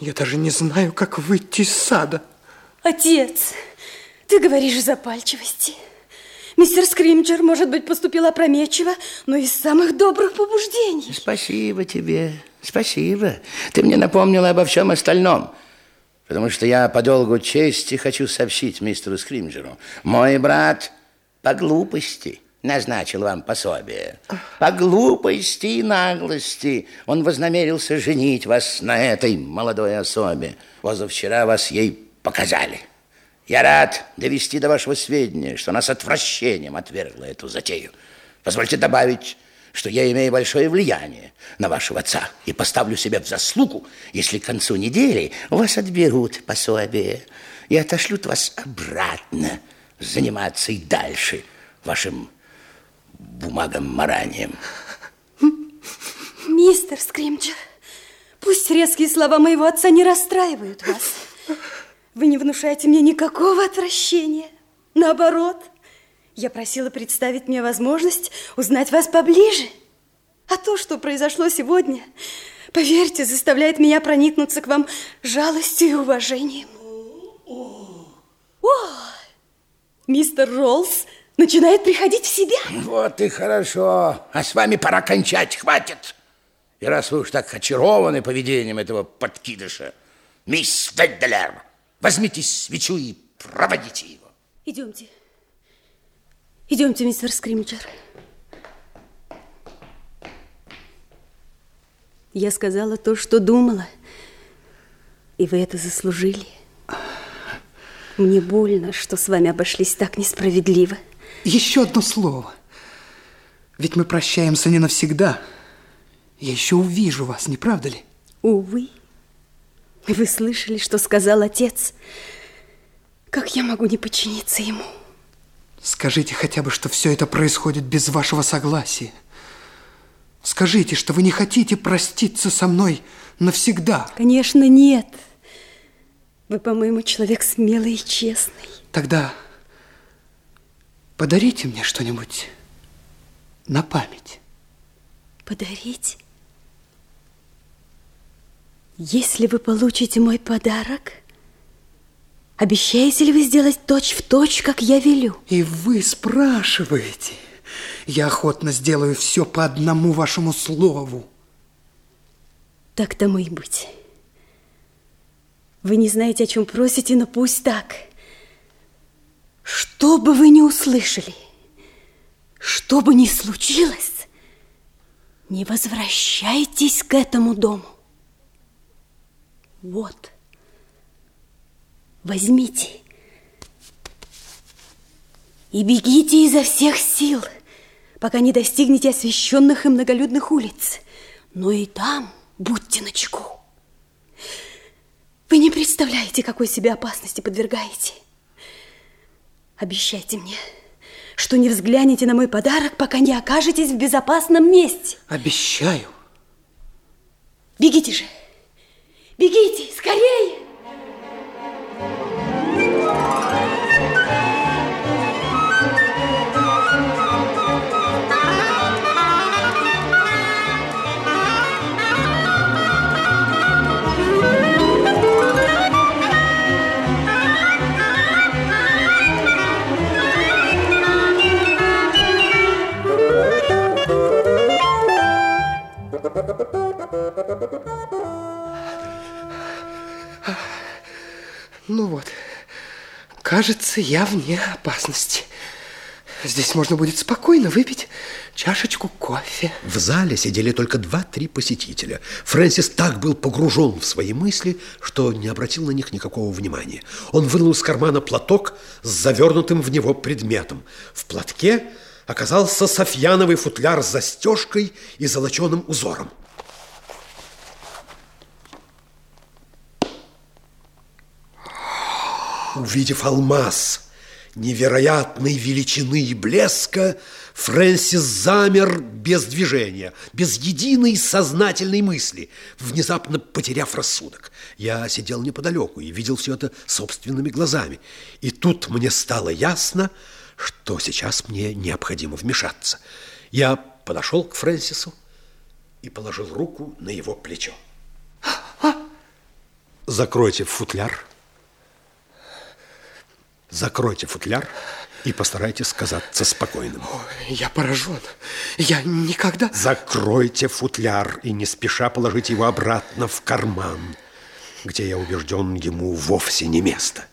Я даже не знаю, как выйти из сада. Отец, ты говоришь о запальчивости. Мистер Скримджер, может быть, поступил опрометчиво, но из самых добрых побуждений. Спасибо тебе, спасибо. Ты мне напомнила обо всем остальном. Потому что я по долгу чести хочу сообщить мистеру Скримджеру. Мой брат по глупости назначил вам пособие. По глупости и наглости он вознамерился женить вас на этой молодой особе. Позавчера вас ей показали. Я рад довести до вашего сведения, что она с отвращением отвергла эту затею. Позвольте добавить, что я имею большое влияние на вашего отца и поставлю себя в заслугу, если к концу недели вас отберут пособие и отошлют вас обратно заниматься и дальше вашим бумагам маранием. Мистер Скримджер, пусть резкие слова моего отца не расстраивают вас. Вы не внушаете мне никакого отвращения. Наоборот, я просила представить мне возможность узнать вас поближе. А то, что произошло сегодня, поверьте, заставляет меня проникнуться к вам жалостью и уважением. О, мистер Роллс начинает приходить в себя. Вот и хорошо. А с вами пора кончать, хватит. И раз вы уж так очарованы поведением этого подкидыша, мисс Ведделер, возьмите свечу и проводите его. Идемте. Идемте, мистер Скримджер. Я сказала то, что думала, и вы это заслужили. Мне больно, что с вами обошлись так несправедливо. Еще одно слово. Ведь мы прощаемся не навсегда. Я еще увижу вас, не правда ли? Увы. Вы слышали, что сказал отец? Как я могу не подчиниться ему? Скажите хотя бы, что все это происходит без вашего согласия. Скажите, что вы не хотите проститься со мной навсегда. Конечно, нет. Вы, по-моему, человек смелый и честный. Тогда подарите мне что-нибудь на память. Подарить? Если вы получите мой подарок, обещаете ли вы сделать точь в точь, как я велю? И вы спрашиваете. Я охотно сделаю все по одному вашему слову. Так тому и быть. Вы не знаете, о чем просите, но пусть так. Что бы вы ни услышали, что бы ни случилось, не возвращайтесь к этому дому. Вот. Возьмите. И бегите изо всех сил, пока не достигнете освещенных и многолюдных улиц. Но и там будьте начеку. Вы не представляете, какой себе опасности подвергаете. Обещайте мне, что не взглянете на мой подарок, пока не окажетесь в безопасном месте. Обещаю. Бегите же. Бегите, скорее! Ну вот, кажется, я вне опасности. Здесь можно будет спокойно выпить чашечку кофе. В зале сидели только два-три посетителя. Фрэнсис так был погружен в свои мысли, что не обратил на них никакого внимания. Он вынул из кармана платок с завернутым в него предметом. В платке оказался софьяновый футляр с застежкой и золоченым узором. Увидев алмаз невероятной величины и блеска, Фрэнсис замер без движения, без единой сознательной мысли, внезапно потеряв рассудок. Я сидел неподалеку и видел все это собственными глазами. И тут мне стало ясно, что сейчас мне необходимо вмешаться. Я подошел к Фрэнсису и положил руку на его плечо. Закройте футляр. Закройте футляр и постарайтесь казаться спокойным. Ой, я поражен. Я никогда... Закройте футляр и не спеша положите его обратно в карман, где, я убежден, ему вовсе не место.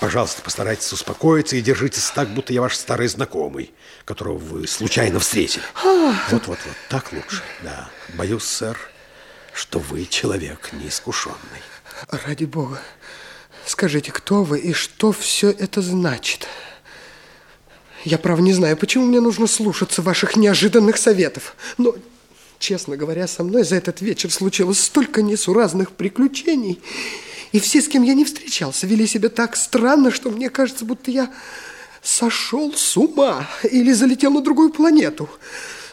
Пожалуйста, постарайтесь успокоиться и держитесь так, будто я ваш старый знакомый, которого вы случайно встретили. Вот-вот-вот, так лучше. Да, боюсь, сэр, что вы человек неискушенный. Ради бога, скажите, кто вы и что все это значит? Я, право, не знаю, почему мне нужно слушаться ваших неожиданных советов. Но, честно говоря, со мной за этот вечер случилось столько несуразных приключений. И все, с кем я не встречался, вели себя так странно, что мне кажется, будто я сошел с ума или залетел на другую планету.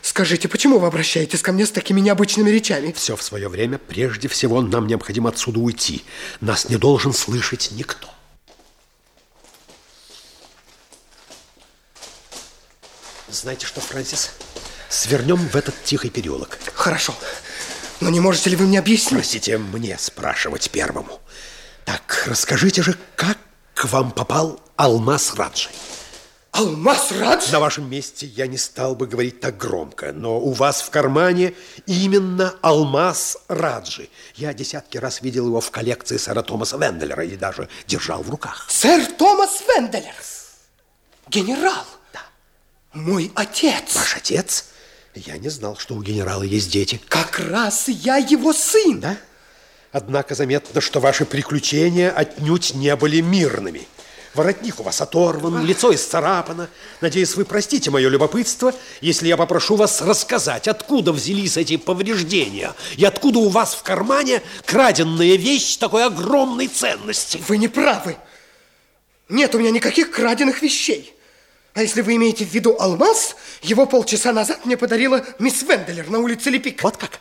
Скажите, почему вы обращаетесь ко мне с такими необычными речами? Все в свое время. Прежде всего, нам необходимо отсюда уйти. Нас не должен слышать никто. Знаете что, Фрэнсис? Свернем в этот тихий переулок. Хорошо. Но не можете ли вы мне объяснить? Простите, мне спрашивать первому. Так, расскажите же, как к вам попал алмаз Раджи? Алмаз Радж? На вашем месте я не стал бы говорить так громко, но у вас в кармане именно алмаз Раджи. Я десятки раз видел его в коллекции сэра Томаса Венделера и даже держал в руках. Сэр Томас Венделер? Генерал? Да. Мой отец. Ваш отец? Я не знал, что у генерала есть дети. Как раз я его сын. Да? Однако заметно, что ваши приключения отнюдь не были мирными. Воротник у вас оторван, лицо исцарапано. Надеюсь, вы простите мое любопытство, если я попрошу вас рассказать, откуда взялись эти повреждения и откуда у вас в кармане краденная вещь такой огромной ценности. Вы не правы. Нет у меня никаких краденных вещей. А если вы имеете в виду алмаз, его полчаса назад мне подарила мисс Венделер на улице Лепик. Вот как?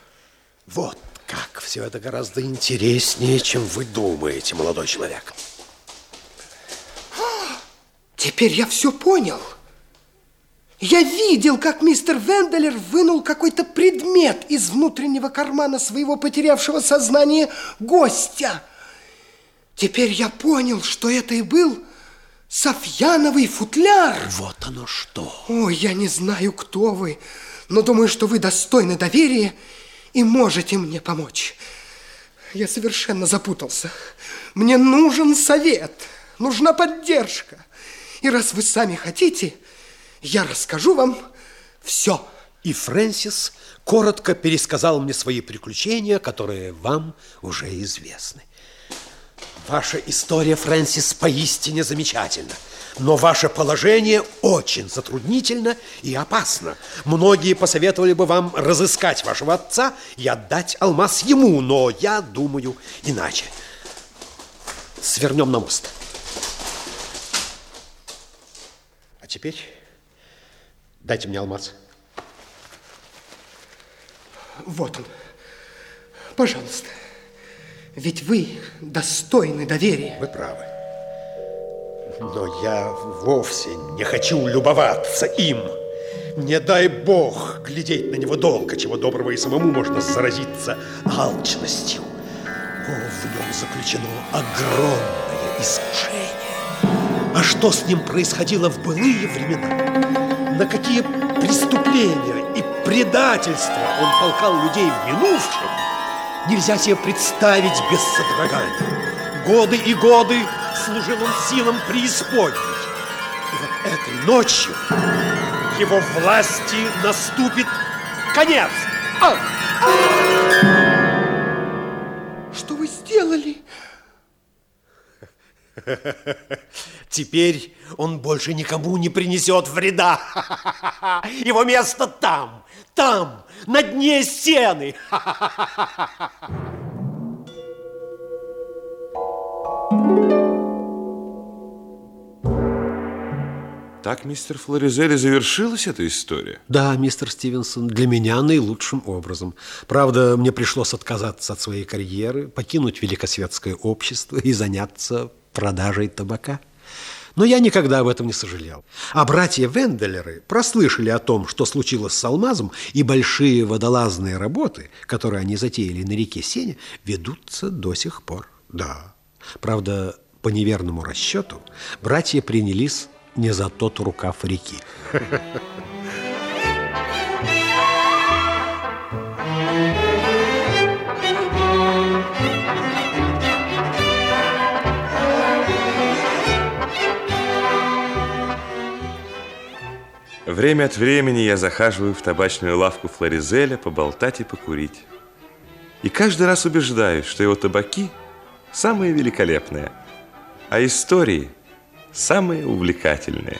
Вот как. Все это гораздо интереснее, чем вы думаете, молодой человек. Теперь я все понял. Я видел, как мистер Венделер вынул какой-то предмет из внутреннего кармана своего потерявшего сознание гостя. Теперь я понял, что это и был Софьяновый футляр. Вот оно что. Ой, я не знаю, кто вы, но думаю, что вы достойны доверия и можете мне помочь. Я совершенно запутался. Мне нужен совет, нужна поддержка. И раз вы сами хотите, я расскажу вам все. И Фрэнсис коротко пересказал мне свои приключения, которые вам уже известны. Ваша история, Фрэнсис, поистине замечательна. Но ваше положение очень затруднительно и опасно. Многие посоветовали бы вам разыскать вашего отца и отдать алмаз ему, но я думаю иначе. Свернем на мост. А теперь дайте мне алмаз. Вот он. Пожалуйста. Ведь вы достойны доверия. Вы правы. Но я вовсе не хочу любоваться им. Не дай бог глядеть на него долго, чего доброго и самому можно заразиться алчностью. О, в нем заключено огромное искушение. А что с ним происходило в былые времена? На какие преступления и предательства он толкал людей в минувшем, нельзя себе представить без содрогания. Годы и годы служил он силам преисподней. И вот этой ночью его власти наступит конец. А! Что вы сделали? Теперь он больше никому не принесет вреда. Его место там, там, на дне сены. Так, мистер Флоризелли, завершилась эта история? Да, мистер Стивенсон, для меня наилучшим образом. Правда, мне пришлось отказаться от своей карьеры, покинуть великосветское общество и заняться продажей табака. Но я никогда об этом не сожалел. А братья Венделеры прослышали о том, что случилось с алмазом, и большие водолазные работы, которые они затеяли на реке Сеня, ведутся до сих пор. Да. Правда, по неверному расчету, братья принялись не за тот рукав реки. Время от времени я захаживаю в табачную лавку Флоризеля поболтать и покурить. И каждый раз убеждаюсь, что его табаки самые великолепные, а истории самые увлекательные.